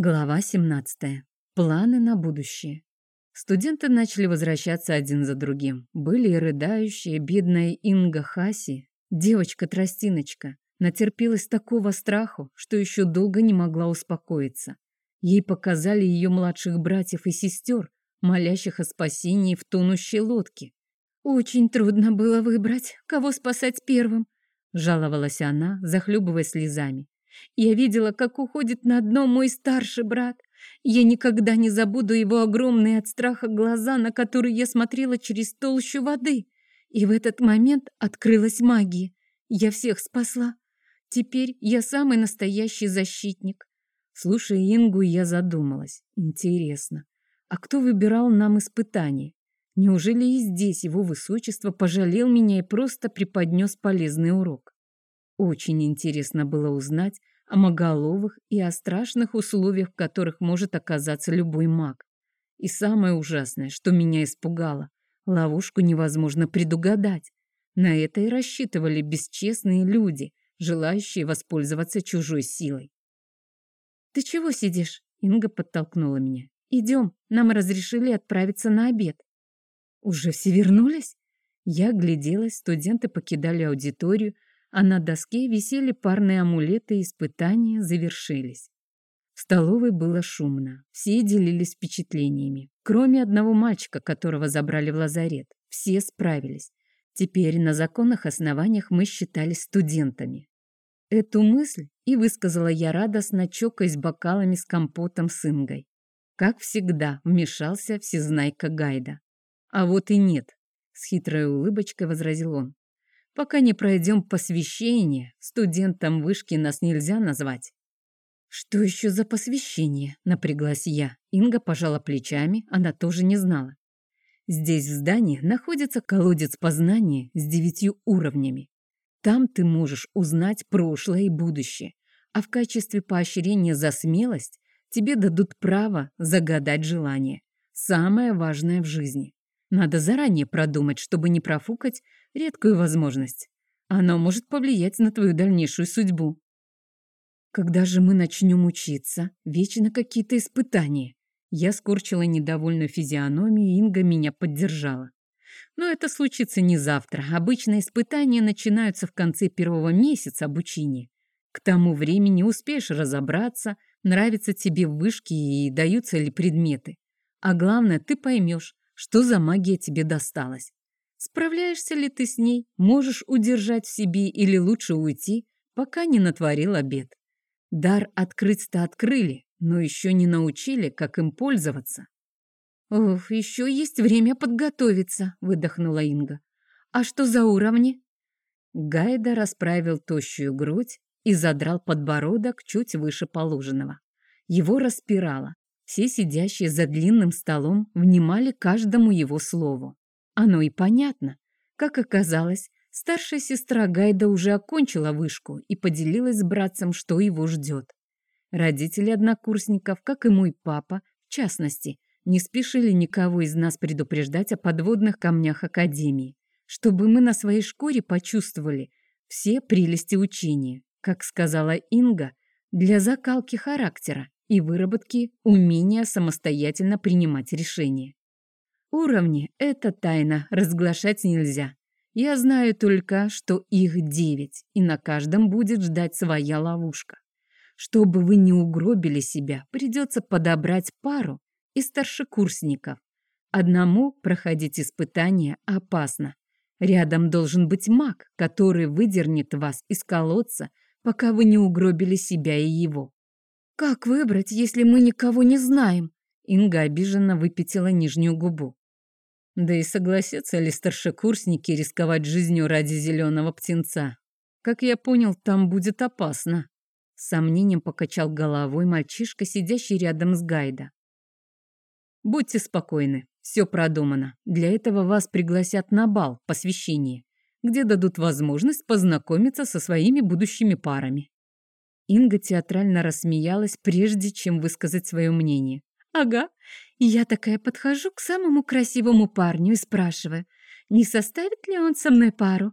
Глава 17. Планы на будущее. Студенты начали возвращаться один за другим. Были и рыдающие, бедная Инга Хаси, девочка-тростиночка, натерпелась такого страху, что еще долго не могла успокоиться. Ей показали ее младших братьев и сестер, молящих о спасении в тонущей лодке. «Очень трудно было выбрать, кого спасать первым», — жаловалась она, захлебываясь слезами. Я видела, как уходит на дно мой старший брат. Я никогда не забуду его огромные от страха глаза, на которые я смотрела через толщу воды. И в этот момент открылась магия. Я всех спасла. Теперь я самый настоящий защитник. Слушая Ингу, я задумалась. Интересно, а кто выбирал нам испытания? Неужели и здесь его высочество пожалел меня и просто преподнес полезный урок? Очень интересно было узнать о моголовых и о страшных условиях, в которых может оказаться любой маг. И самое ужасное, что меня испугало, ловушку невозможно предугадать. На это и рассчитывали бесчестные люди, желающие воспользоваться чужой силой. «Ты чего сидишь?» — Инга подтолкнула меня. «Идем, нам разрешили отправиться на обед». «Уже все вернулись?» Я гляделась, студенты покидали аудиторию, а на доске висели парные амулеты, испытания завершились. В столовой было шумно, все делились впечатлениями, кроме одного мальчика, которого забрали в лазарет. Все справились. Теперь на законных основаниях мы считались студентами. Эту мысль и высказала я радостно, чокаясь бокалами с компотом с Ингой. Как всегда, вмешался всезнайка Гайда. А вот и нет, с хитрой улыбочкой возразил он. Пока не пройдем посвящение, студентам вышки нас нельзя назвать. Что еще за посвящение? Напряглась я. Инга пожала плечами, она тоже не знала. Здесь в здании находится колодец познания с девятью уровнями. Там ты можешь узнать прошлое и будущее, а в качестве поощрения за смелость тебе дадут право загадать желание. Самое важное в жизни. Надо заранее продумать, чтобы не профукать редкую возможность. Оно может повлиять на твою дальнейшую судьбу. Когда же мы начнем учиться? Вечно какие-то испытания. Я скорчила недовольную физиономию, Инга меня поддержала. Но это случится не завтра. Обычно испытания начинаются в конце первого месяца обучения. К тому времени успеешь разобраться, нравятся тебе вышки и даются ли предметы. А главное, ты поймешь, что за магия тебе досталась. Справляешься ли ты с ней, можешь удержать в себе или лучше уйти, пока не натворил обед. Дар открыть-то открыли, но еще не научили, как им пользоваться. «Ох, еще есть время подготовиться», — выдохнула Инга. «А что за уровни?» Гайда расправил тощую грудь и задрал подбородок чуть выше положенного. Его распирало. Все сидящие за длинным столом внимали каждому его слову. Оно и понятно. Как оказалось, старшая сестра Гайда уже окончила вышку и поделилась с братцем, что его ждет. Родители однокурсников, как и мой папа, в частности, не спешили никого из нас предупреждать о подводных камнях Академии, чтобы мы на своей шкуре почувствовали все прелести учения, как сказала Инга, для закалки характера и выработки умения самостоятельно принимать решения. Уровни — это тайна, разглашать нельзя. Я знаю только, что их девять, и на каждом будет ждать своя ловушка. Чтобы вы не угробили себя, придется подобрать пару из старшекурсников. Одному проходить испытания опасно. Рядом должен быть маг, который выдернет вас из колодца, пока вы не угробили себя и его. «Как выбрать, если мы никого не знаем?» Инга обиженно выпятила нижнюю губу. Да и согласятся ли старшекурсники рисковать жизнью ради зеленого птенца? Как я понял, там будет опасно. С сомнением покачал головой мальчишка, сидящий рядом с Гайда. Будьте спокойны, все продумано. Для этого вас пригласят на бал, посвящение, где дадут возможность познакомиться со своими будущими парами. Инга театрально рассмеялась, прежде чем высказать свое мнение. «Ага, я такая подхожу к самому красивому парню и спрашиваю, не составит ли он со мной пару,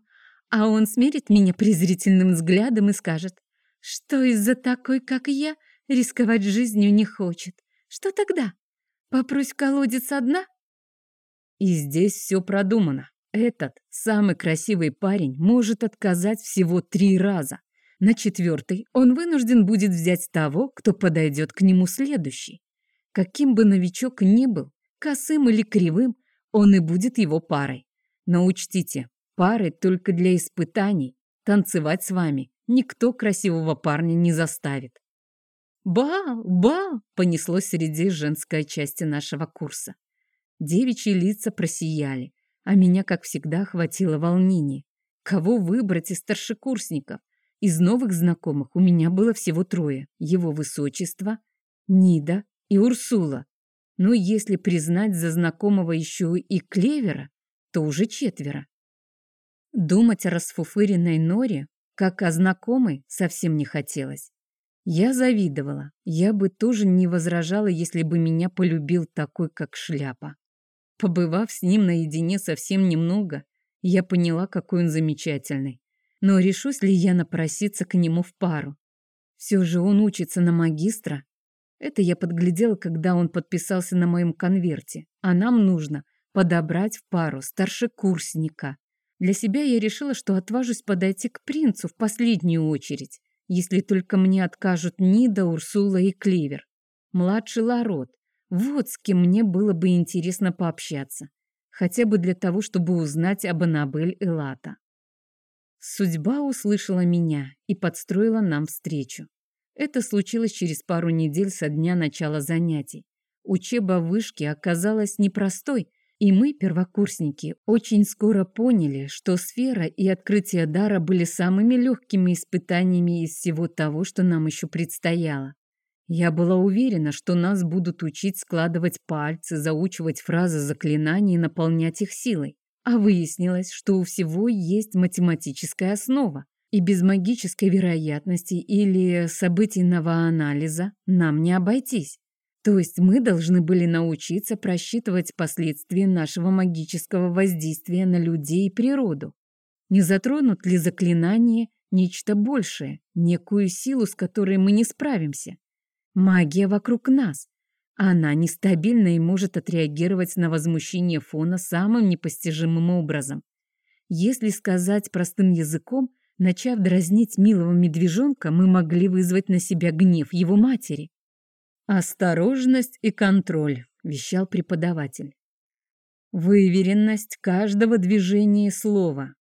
а он смерит меня презрительным взглядом и скажет, что из-за такой, как я, рисковать жизнью не хочет. Что тогда? Попрусь в колодец одна? И здесь все продумано. Этот самый красивый парень может отказать всего три раза. На четвертый он вынужден будет взять того, кто подойдет к нему следующий. Каким бы новичок ни был, косым или кривым, он и будет его парой. Но учтите, пары только для испытаний. Танцевать с вами никто красивого парня не заставит. «Бал! Бал!» — понеслось среди женской части нашего курса. Девичьи лица просияли, а меня, как всегда, охватило волнение. Кого выбрать из старшекурсников? Из новых знакомых у меня было всего трое. Его высочество, Нида и Урсула. Но если признать за знакомого еще и Клевера, то уже четверо. Думать о расфуфыренной Норе, как о знакомой, совсем не хотелось. Я завидовала. Я бы тоже не возражала, если бы меня полюбил такой, как шляпа. Побывав с ним наедине совсем немного, я поняла, какой он замечательный. Но решусь ли я напроситься к нему в пару? Все же он учится на магистра. Это я подглядела, когда он подписался на моем конверте. А нам нужно подобрать в пару старшекурсника. Для себя я решила, что отважусь подойти к принцу в последнюю очередь, если только мне откажут Нида, Урсула и Кливер. Младший Ларот. Вот с кем мне было бы интересно пообщаться. Хотя бы для того, чтобы узнать об Анабель и Лата. Судьба услышала меня и подстроила нам встречу. Это случилось через пару недель со дня начала занятий. Учеба в вышке оказалась непростой, и мы, первокурсники, очень скоро поняли, что сфера и открытие дара были самыми легкими испытаниями из всего того, что нам еще предстояло. Я была уверена, что нас будут учить складывать пальцы, заучивать фразы заклинаний и наполнять их силой. А выяснилось, что у всего есть математическая основа, и без магической вероятности или событийного анализа нам не обойтись. То есть мы должны были научиться просчитывать последствия нашего магического воздействия на людей и природу. Не затронут ли заклинание нечто большее, некую силу, с которой мы не справимся? Магия вокруг нас, она нестабильна и может отреагировать на возмущение фона самым непостижимым образом. Если сказать простым языком, начав дразнить милого медвежонка, мы могли вызвать на себя гнев его матери. «Осторожность и контроль», – вещал преподаватель. «Выверенность каждого движения и слова.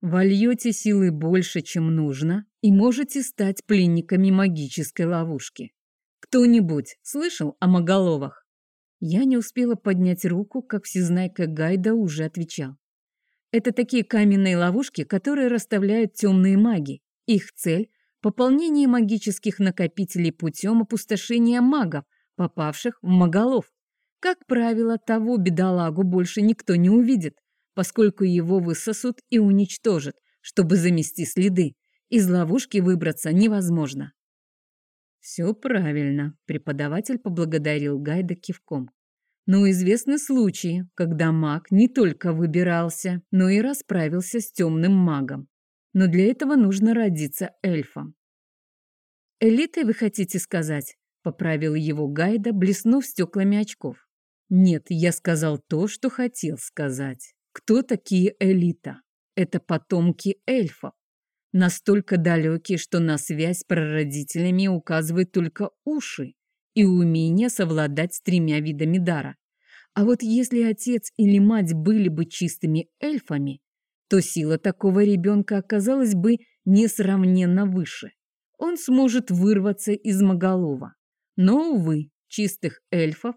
Вольете силы больше, чем нужно, и можете стать пленниками магической ловушки. Кто-нибудь слышал о Моголовах? Я не успела поднять руку, как всезнайка Гайда уже отвечал. Это такие каменные ловушки, которые расставляют темные маги. Их цель – пополнение магических накопителей путем опустошения магов, попавших в Моголов. Как правило, того бедолагу больше никто не увидит, поскольку его высосут и уничтожат, чтобы замести следы. Из ловушки выбраться невозможно. «Все правильно», — преподаватель поблагодарил Гайда кивком. Но известны случаи, когда маг не только выбирался, но и расправился с темным магом. Но для этого нужно родиться эльфом. «Элитой вы хотите сказать?» — поправил его Гайда, блеснув стеклами очков. «Нет, я сказал то, что хотел сказать. Кто такие элита? Это потомки эльфов настолько далекие, что на связь с прародителями указывают только уши и умение совладать с тремя видами дара. А вот если отец или мать были бы чистыми эльфами, то сила такого ребенка оказалась бы несравненно выше. Он сможет вырваться из Моголова. Но, увы, чистых эльфов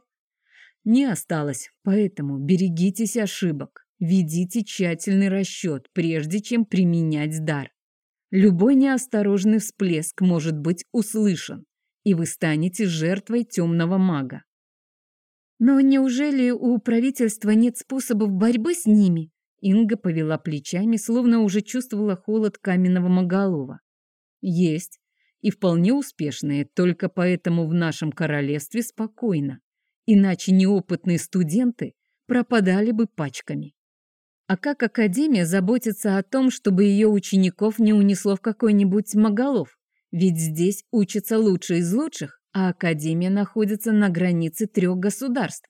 не осталось, поэтому берегитесь ошибок, ведите тщательный расчет, прежде чем применять дар. Любой неосторожный всплеск может быть услышан, и вы станете жертвой темного мага. Но неужели у правительства нет способов борьбы с ними? Инга повела плечами, словно уже чувствовала холод каменного моголова. Есть, и вполне успешные, только поэтому в нашем королевстве спокойно. Иначе неопытные студенты пропадали бы пачками. А как Академия заботится о том, чтобы ее учеников не унесло в какой-нибудь Моголов? Ведь здесь учатся лучшие из лучших, а Академия находится на границе трех государств.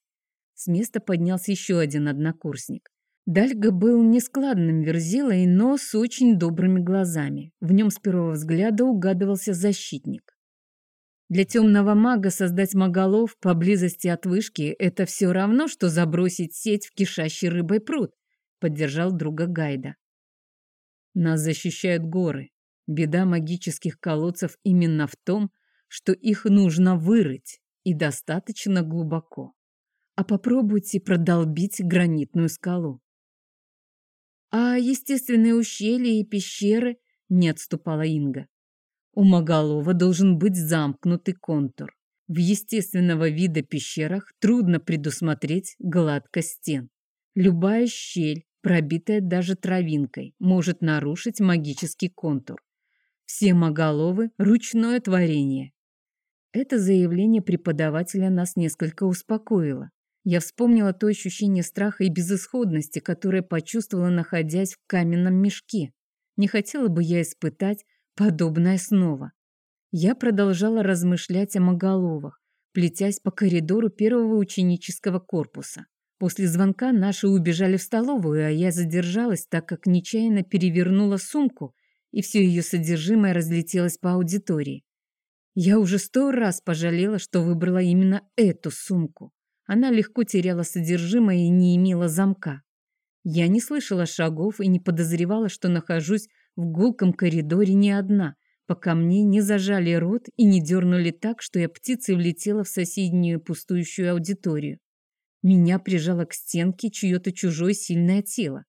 С места поднялся еще один однокурсник. Дальга был нескладным верзилой, но с очень добрыми глазами. В нем с первого взгляда угадывался защитник. Для темного мага создать маголов поблизости от вышки – это все равно, что забросить сеть в кишащий рыбой пруд, поддержал друга Гайда. Нас защищают горы. Беда магических колодцев именно в том, что их нужно вырыть и достаточно глубоко. А попробуйте продолбить гранитную скалу. А естественные ущелья и пещеры не отступала Инга. У Маголова должен быть замкнутый контур. В естественного вида пещерах трудно предусмотреть гладкость стен. Любая щель, пробитая даже травинкой, может нарушить магический контур. Все Маголовы – ручное творение. Это заявление преподавателя нас несколько успокоило. Я вспомнила то ощущение страха и безысходности, которое почувствовала, находясь в каменном мешке. Не хотела бы я испытать подобное снова. Я продолжала размышлять о Моголовах, плетясь по коридору первого ученического корпуса. После звонка наши убежали в столовую, а я задержалась, так как нечаянно перевернула сумку, и все ее содержимое разлетелось по аудитории. Я уже сто раз пожалела, что выбрала именно эту сумку. Она легко теряла содержимое и не имела замка. Я не слышала шагов и не подозревала, что нахожусь в гулком коридоре не одна, пока мне не зажали рот и не дернули так, что я птицей влетела в соседнюю пустующую аудиторию. Меня прижало к стенке чье-то чужое сильное тело.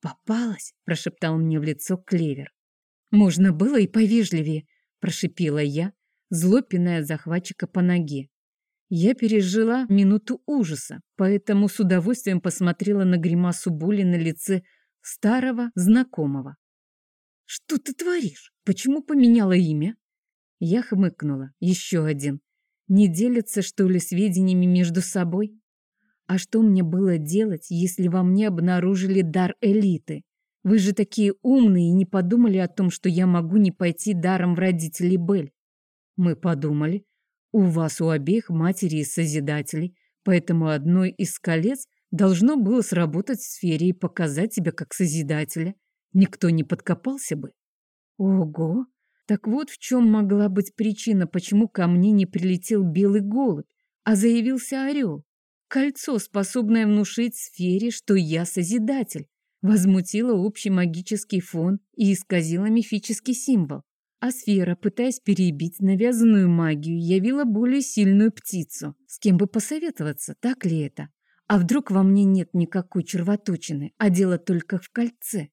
«Попалась!» – прошептал мне в лицо клевер. «Можно было и повежливее», – прошипела я, зло пиная захватчика по ноге. Я пережила минуту ужаса, поэтому с удовольствием посмотрела на гримасу боли на лице старого знакомого. «Что ты творишь? Почему поменяла имя?» Я хмыкнула. Еще один. Не делятся, что ли, сведениями между собой? А что мне было делать, если во мне обнаружили дар элиты? Вы же такие умные и не подумали о том, что я могу не пойти даром в родителей Бель. Мы подумали. У вас у обеих матери и созидателей, поэтому одной из колец должно было сработать в сфере и показать тебя как созидателя никто не подкопался бы. Ого! Так вот в чем могла быть причина, почему ко мне не прилетел белый голубь, а заявился орел. Кольцо, способное внушить сфере, что я Созидатель, возмутило общий магический фон и исказило мифический символ. А сфера, пытаясь перебить навязанную магию, явила более сильную птицу. С кем бы посоветоваться, так ли это? А вдруг во мне нет никакой червоточины, а дело только в кольце?